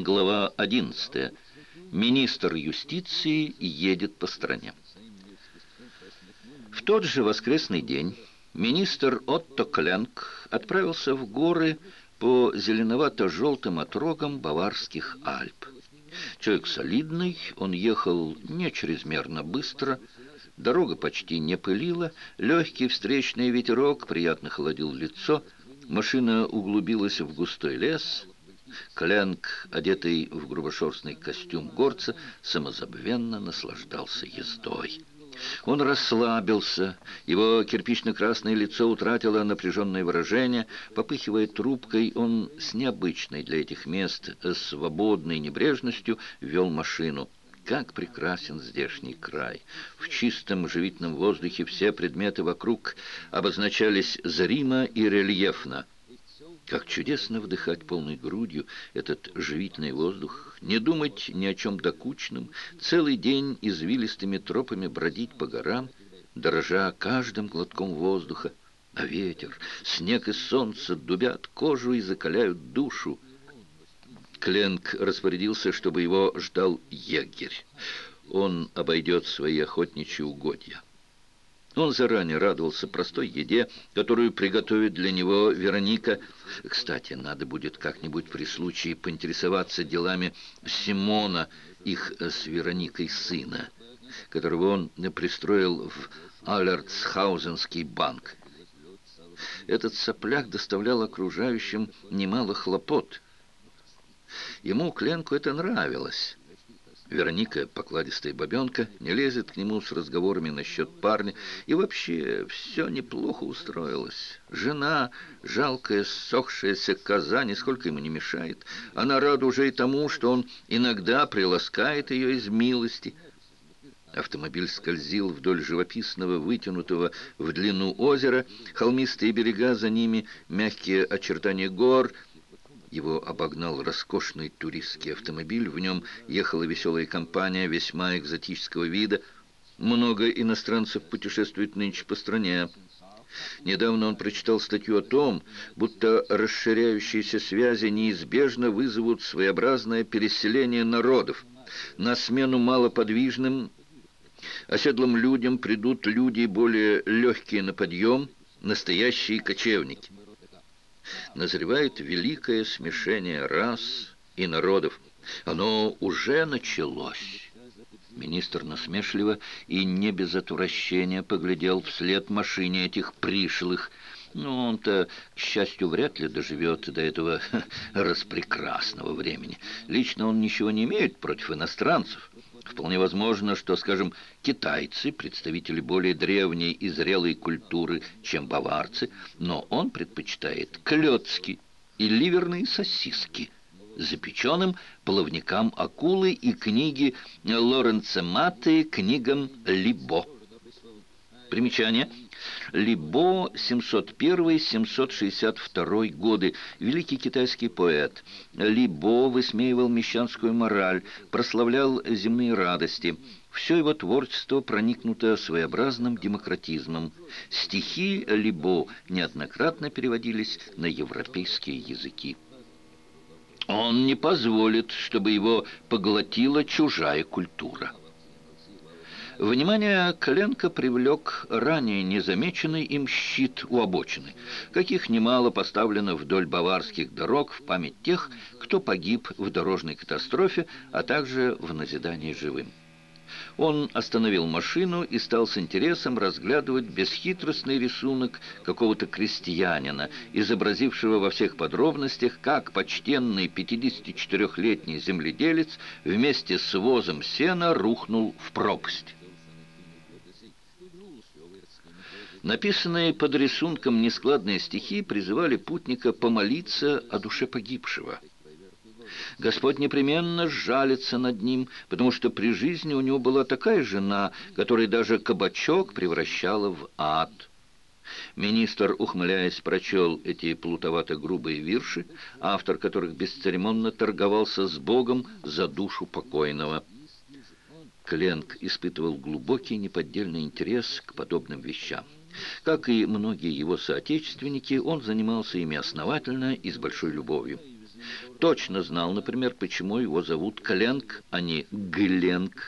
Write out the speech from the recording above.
Глава 11. Министр юстиции едет по стране. В тот же воскресный день министр Отто Кленк отправился в горы по зеленовато-желтым отрогам Баварских Альп. Человек солидный, он ехал не чрезмерно быстро, дорога почти не пылила, легкий встречный ветерок приятно холодил лицо, машина углубилась в густой лес — Кленк, одетый в грубошерстный костюм горца, самозабвенно наслаждался ездой. Он расслабился, его кирпично-красное лицо утратило напряженное выражение. Попыхивая трубкой, он с необычной для этих мест свободной небрежностью вел машину. Как прекрасен здешний край! В чистом живительном воздухе все предметы вокруг обозначались зримо и рельефно — как чудесно вдыхать полной грудью этот живительный воздух, не думать ни о чем докучном, целый день извилистыми тропами бродить по горам, дорожа каждым глотком воздуха, а ветер, снег и солнце дубят кожу и закаляют душу. Кленк распорядился, чтобы его ждал егерь. Он обойдет свои охотничьи угодья. Он заранее радовался простой еде, которую приготовит для него Вероника. Кстати, надо будет как-нибудь при случае поинтересоваться делами Симона, их с Вероникой сына, которого он пристроил в Алертсхаузенский банк. Этот сопляк доставлял окружающим немало хлопот. Ему, Кленку, это нравилось. Вероника, покладистая бабенка, не лезет к нему с разговорами насчет парня. И вообще все неплохо устроилось. Жена, жалкая, ссохшаяся коза, нисколько ему не мешает. Она рада уже и тому, что он иногда приласкает ее из милости. Автомобиль скользил вдоль живописного, вытянутого в длину озера, холмистые берега за ними, мягкие очертания гор — его обогнал роскошный туристский автомобиль. В нем ехала веселая компания весьма экзотического вида. Много иностранцев путешествует нынче по стране. Недавно он прочитал статью о том, будто расширяющиеся связи неизбежно вызовут своеобразное переселение народов. На смену малоподвижным, оседлым людям придут люди более легкие на подъем, настоящие кочевники назревает великое смешение рас и народов. Оно уже началось. Министр насмешливо и не без отвращения поглядел вслед машине этих пришлых. Но он-то, к счастью, вряд ли доживет до этого распрекрасного времени. Лично он ничего не имеет против иностранцев. Вполне возможно, что, скажем, китайцы, представители более древней и зрелой культуры, чем баварцы, но он предпочитает клетки и ливерные сосиски запеченным плавникам акулы и книги Лоренца Маты книгам Либо. Примечание – Либо 701-762 годы, великий китайский поэт. Либо высмеивал мещанскую мораль, прославлял земные радости. Все его творчество проникнуто своеобразным демократизмом. Стихи Либо неоднократно переводились на европейские языки. Он не позволит, чтобы его поглотила чужая культура. Внимание Коленко привлек ранее незамеченный им щит у обочины, каких немало поставлено вдоль баварских дорог в память тех, кто погиб в дорожной катастрофе, а также в назидании живым. Он остановил машину и стал с интересом разглядывать бесхитростный рисунок какого-то крестьянина, изобразившего во всех подробностях, как почтенный 54-летний земледелец вместе с возом сена рухнул в пропасть. Написанные под рисунком нескладные стихи призывали путника помолиться о душе погибшего. Господь непременно сжалится над ним, потому что при жизни у него была такая жена, которой даже кабачок превращала в ад. Министр, ухмыляясь, прочел эти плутовато-грубые вирши, автор которых бесцеремонно торговался с Богом за душу покойного. Кленк испытывал глубокий неподдельный интерес к подобным вещам. Как и многие его соотечественники, он занимался ими основательно и с большой любовью. точно знал, например, почему его зовут Кленк, а не Гленк.